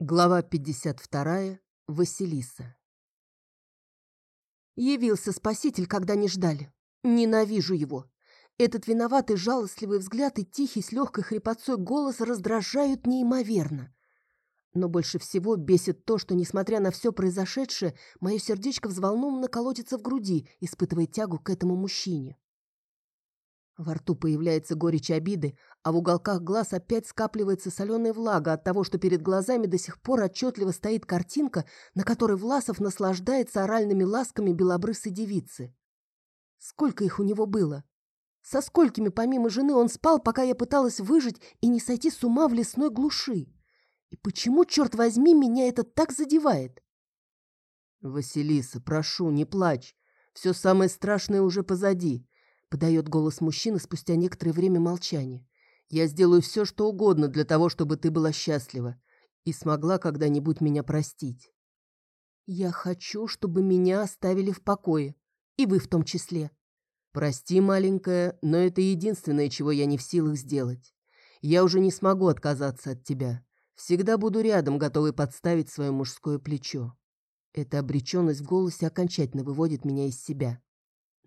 Глава 52. Василиса. Явился спаситель, когда не ждали. Ненавижу его. Этот виноватый жалостливый взгляд и тихий с легкой хрипотцой голос раздражают неимоверно. Но больше всего бесит то, что, несмотря на все произошедшее, мое сердечко взволнованно колотится в груди, испытывая тягу к этому мужчине. Во рту появляется горечь обиды, а в уголках глаз опять скапливается соленая влага от того, что перед глазами до сих пор отчетливо стоит картинка, на которой Власов наслаждается оральными ласками белобрысой девицы. Сколько их у него было? Со сколькими помимо жены он спал, пока я пыталась выжить и не сойти с ума в лесной глуши? И почему, черт возьми, меня это так задевает? «Василиса, прошу, не плачь. Все самое страшное уже позади. Подает голос мужчины спустя некоторое время молчания. «Я сделаю все, что угодно для того, чтобы ты была счастлива и смогла когда-нибудь меня простить». «Я хочу, чтобы меня оставили в покое. И вы в том числе». «Прости, маленькая, но это единственное, чего я не в силах сделать. Я уже не смогу отказаться от тебя. Всегда буду рядом, готовый подставить свое мужское плечо». Эта обреченность в голосе окончательно выводит меня из себя.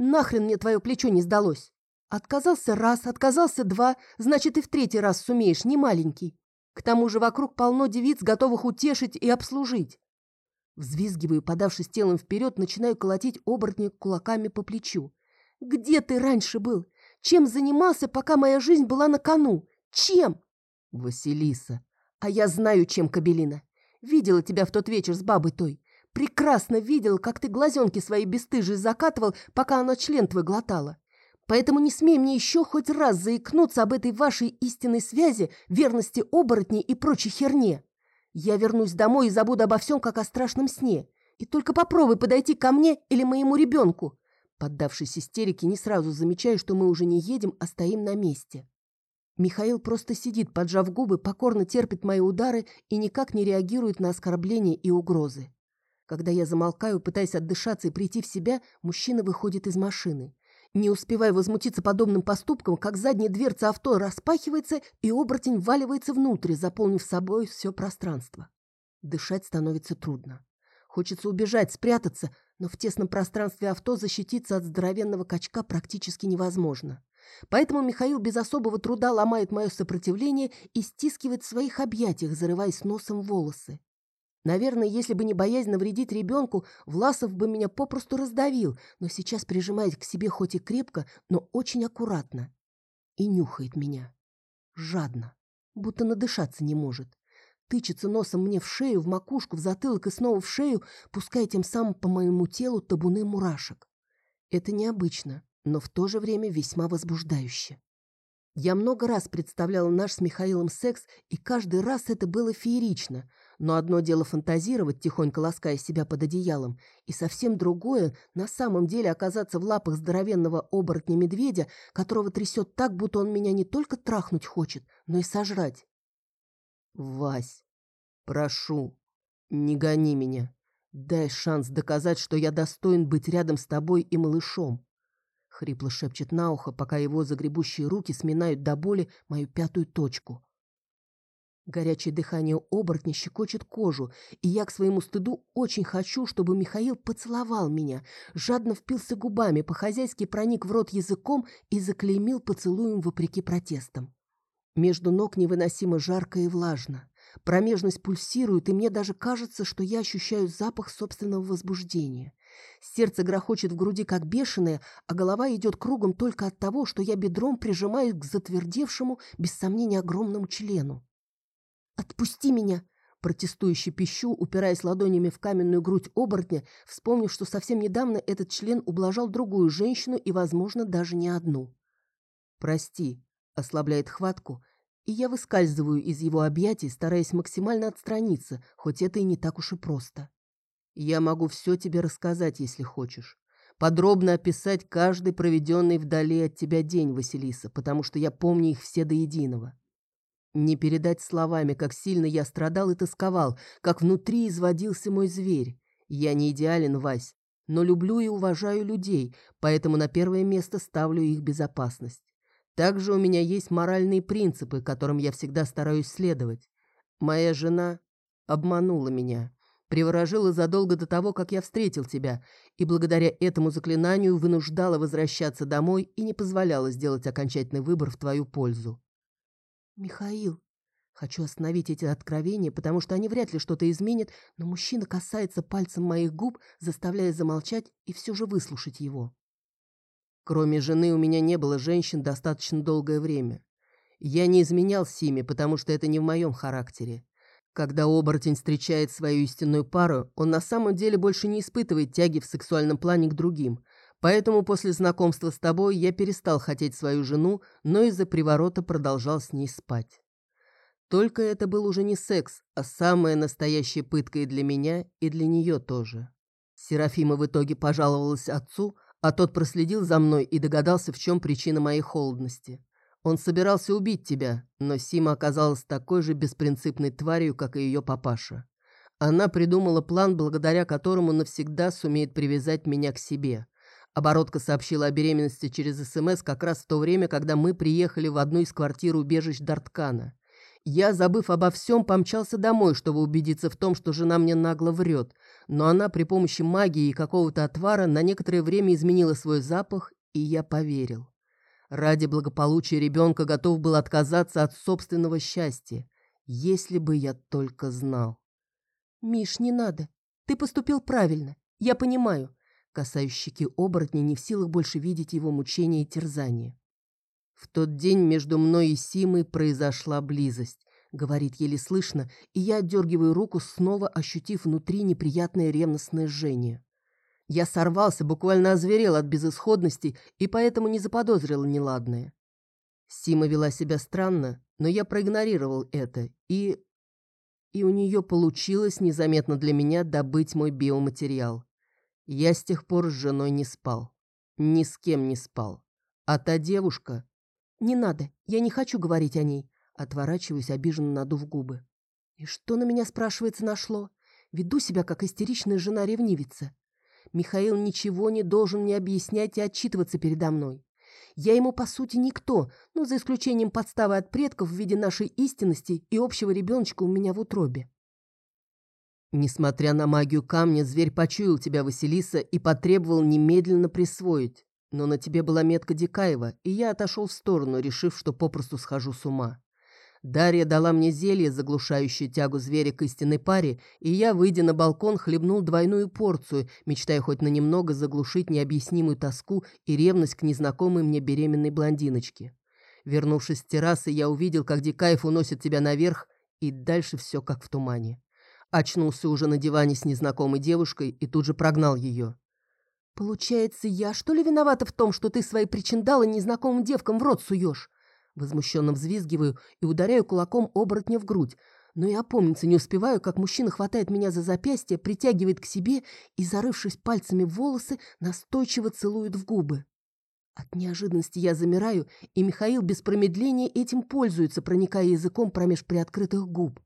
Нахрен мне твое плечо не сдалось? Отказался раз, отказался два, значит, и в третий раз сумеешь, не маленький. К тому же вокруг полно девиц, готовых утешить и обслужить. Взвизгиваю, подавшись телом вперед, начинаю колотить оборотня кулаками по плечу. «Где ты раньше был? Чем занимался, пока моя жизнь была на кону? Чем?» «Василиса». «А я знаю, чем, Кабелина. Видела тебя в тот вечер с бабой той. Прекрасно видел, как ты глазенки свои бесстыжие закатывал, пока она член твой глотала. Поэтому не смей мне еще хоть раз заикнуться об этой вашей истинной связи, верности оборотней и прочей херне. Я вернусь домой и забуду обо всем, как о страшном сне. И только попробуй подойти ко мне или моему ребенку. Поддавшись истерике, не сразу замечаю, что мы уже не едем, а стоим на месте. Михаил просто сидит, поджав губы, покорно терпит мои удары и никак не реагирует на оскорбления и угрозы. Когда я замолкаю, пытаясь отдышаться и прийти в себя, мужчина выходит из машины. Не успевая возмутиться подобным поступком, как задняя дверца авто распахивается, и оборотень валивается внутрь, заполнив собой все пространство. Дышать становится трудно. Хочется убежать, спрятаться, но в тесном пространстве авто защититься от здоровенного качка практически невозможно. Поэтому Михаил без особого труда ломает мое сопротивление и стискивает в своих объятиях, зарываясь носом волосы. Наверное, если бы не боязнь навредить ребенку, Власов бы меня попросту раздавил, но сейчас прижимает к себе хоть и крепко, но очень аккуратно. И нюхает меня. Жадно. Будто надышаться не может. Тычется носом мне в шею, в макушку, в затылок и снова в шею, пуская тем самым по моему телу табуны мурашек. Это необычно, но в то же время весьма возбуждающе. Я много раз представляла наш с Михаилом секс, и каждый раз это было феерично — но одно дело фантазировать, тихонько лаская себя под одеялом, и совсем другое — на самом деле оказаться в лапах здоровенного оборотня-медведя, которого трясет так, будто он меня не только трахнуть хочет, но и сожрать. «Вась, прошу, не гони меня. Дай шанс доказать, что я достоин быть рядом с тобой и малышом». Хрипло шепчет на ухо, пока его загребущие руки сминают до боли мою пятую точку. Горячее дыхание оборотня щекочет кожу, и я к своему стыду очень хочу, чтобы Михаил поцеловал меня, жадно впился губами, по-хозяйски проник в рот языком и заклеймил поцелуем вопреки протестам. Между ног невыносимо жарко и влажно. Промежность пульсирует, и мне даже кажется, что я ощущаю запах собственного возбуждения. Сердце грохочет в груди, как бешеное, а голова идет кругом только от того, что я бедром прижимаюсь к затвердевшему, без сомнения, огромному члену. «Отпусти меня!» Протестующе пищу, упираясь ладонями в каменную грудь оборотня, вспомнив, что совсем недавно этот член ублажал другую женщину и, возможно, даже не одну. «Прости», — ослабляет хватку, и я выскальзываю из его объятий, стараясь максимально отстраниться, хоть это и не так уж и просто. «Я могу все тебе рассказать, если хочешь. Подробно описать каждый проведенный вдали от тебя день, Василиса, потому что я помню их все до единого. Не передать словами, как сильно я страдал и тосковал, как внутри изводился мой зверь. Я не идеален, Вась, но люблю и уважаю людей, поэтому на первое место ставлю их безопасность. Также у меня есть моральные принципы, которым я всегда стараюсь следовать. Моя жена обманула меня, приворожила задолго до того, как я встретил тебя, и благодаря этому заклинанию вынуждала возвращаться домой и не позволяла сделать окончательный выбор в твою пользу. Михаил, хочу остановить эти откровения, потому что они вряд ли что-то изменят, но мужчина касается пальцем моих губ, заставляя замолчать и все же выслушать его. Кроме жены у меня не было женщин достаточно долгое время. Я не изменял Симе, потому что это не в моем характере. Когда оборотень встречает свою истинную пару, он на самом деле больше не испытывает тяги в сексуальном плане к другим. Поэтому после знакомства с тобой я перестал хотеть свою жену, но из-за приворота продолжал с ней спать. Только это был уже не секс, а самая настоящая пытка и для меня, и для нее тоже. Серафима в итоге пожаловалась отцу, а тот проследил за мной и догадался, в чем причина моей холодности. Он собирался убить тебя, но Сима оказалась такой же беспринципной тварью, как и ее папаша. Она придумала план, благодаря которому навсегда сумеет привязать меня к себе. Оборотка сообщила о беременности через СМС как раз в то время, когда мы приехали в одну из квартир убежищ Дарткана. Я, забыв обо всем, помчался домой, чтобы убедиться в том, что жена мне нагло врет, но она при помощи магии и какого-то отвара на некоторое время изменила свой запах, и я поверил. Ради благополучия ребенка готов был отказаться от собственного счастья, если бы я только знал. «Миш, не надо. Ты поступил правильно. Я понимаю». Касаюсь щеки оборотня, не в силах больше видеть его мучения и терзания. «В тот день между мной и Симой произошла близость», — говорит еле слышно, и я отдергиваю руку, снова ощутив внутри неприятное ревностное жжение. Я сорвался, буквально озверел от безысходности и поэтому не заподозрил неладное. Сима вела себя странно, но я проигнорировал это, и... И у нее получилось незаметно для меня добыть мой биоматериал. Я с тех пор с женой не спал. Ни с кем не спал. А та девушка... «Не надо, я не хочу говорить о ней», отворачиваюсь, обиженно надув губы. «И что на меня, спрашивается, нашло? Веду себя, как истеричная жена-ревнивица. Михаил ничего не должен мне объяснять и отчитываться передо мной. Я ему, по сути, никто, ну, за исключением подставы от предков в виде нашей истинности и общего ребеночка у меня в утробе. Несмотря на магию камня, зверь почуял тебя, Василиса, и потребовал немедленно присвоить. Но на тебе была метка Дикаева, и я отошел в сторону, решив, что попросту схожу с ума. Дарья дала мне зелье, заглушающее тягу зверя к истинной паре, и я, выйдя на балкон, хлебнул двойную порцию, мечтая хоть на немного заглушить необъяснимую тоску и ревность к незнакомой мне беременной блондиночке. Вернувшись с террасы, я увидел, как Дикаев уносит тебя наверх, и дальше все как в тумане. Очнулся уже на диване с незнакомой девушкой и тут же прогнал ее. «Получается, я что ли виновата в том, что ты свои причиндалы незнакомым девкам в рот суешь?» Возмущенно взвизгиваю и ударяю кулаком оборотня в грудь, но и опомниться не успеваю, как мужчина хватает меня за запястье, притягивает к себе и, зарывшись пальцами в волосы, настойчиво целует в губы. От неожиданности я замираю, и Михаил без промедления этим пользуется, проникая языком промеж приоткрытых губ.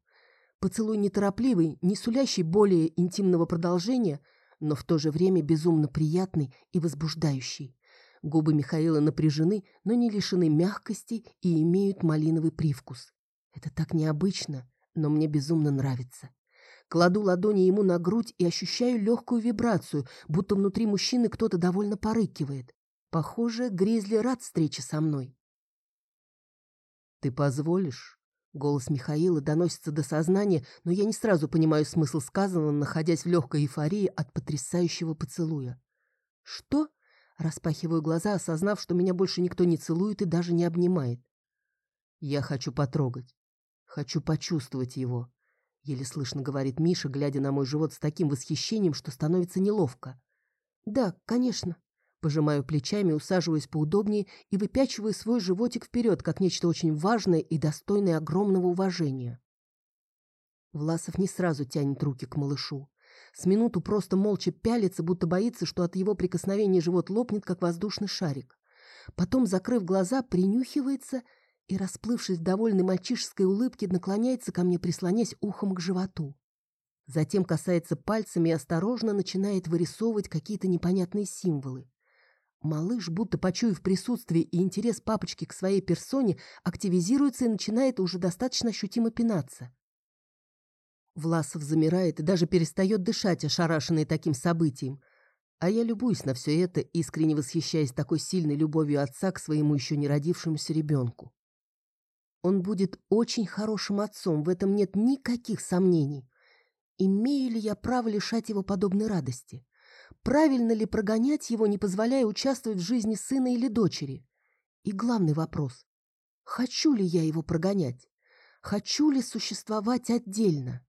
Поцелуй неторопливый, не сулящий более интимного продолжения, но в то же время безумно приятный и возбуждающий. Губы Михаила напряжены, но не лишены мягкости и имеют малиновый привкус. Это так необычно, но мне безумно нравится. Кладу ладони ему на грудь и ощущаю легкую вибрацию, будто внутри мужчины кто-то довольно порыкивает. Похоже, Гризли рад встрече со мной. «Ты позволишь?» Голос Михаила доносится до сознания, но я не сразу понимаю смысл сказанного, находясь в легкой эйфории от потрясающего поцелуя. «Что?» Распахиваю глаза, осознав, что меня больше никто не целует и даже не обнимает. Я хочу потрогать. Хочу почувствовать его. Еле слышно говорит Миша, глядя на мой живот с таким восхищением, что становится неловко. Да, конечно. Пожимаю плечами, усаживаясь поудобнее и выпячиваю свой животик вперед, как нечто очень важное и достойное огромного уважения. Власов не сразу тянет руки к малышу. С минуту просто молча пялится, будто боится, что от его прикосновения живот лопнет, как воздушный шарик. Потом, закрыв глаза, принюхивается и, расплывшись в довольной мальчишеской улыбке, наклоняется ко мне, прислонясь ухом к животу. Затем касается пальцами и осторожно начинает вырисовывать какие-то непонятные символы. Малыш, будто почуяв присутствие и интерес папочки к своей персоне, активизируется и начинает уже достаточно ощутимо пинаться. Власов замирает и даже перестает дышать, ошарашенный таким событием. А я любуюсь на все это, искренне восхищаясь такой сильной любовью отца к своему еще не родившемуся ребенку. Он будет очень хорошим отцом, в этом нет никаких сомнений. Имею ли я право лишать его подобной радости? Правильно ли прогонять его, не позволяя участвовать в жизни сына или дочери? И главный вопрос – хочу ли я его прогонять? Хочу ли существовать отдельно?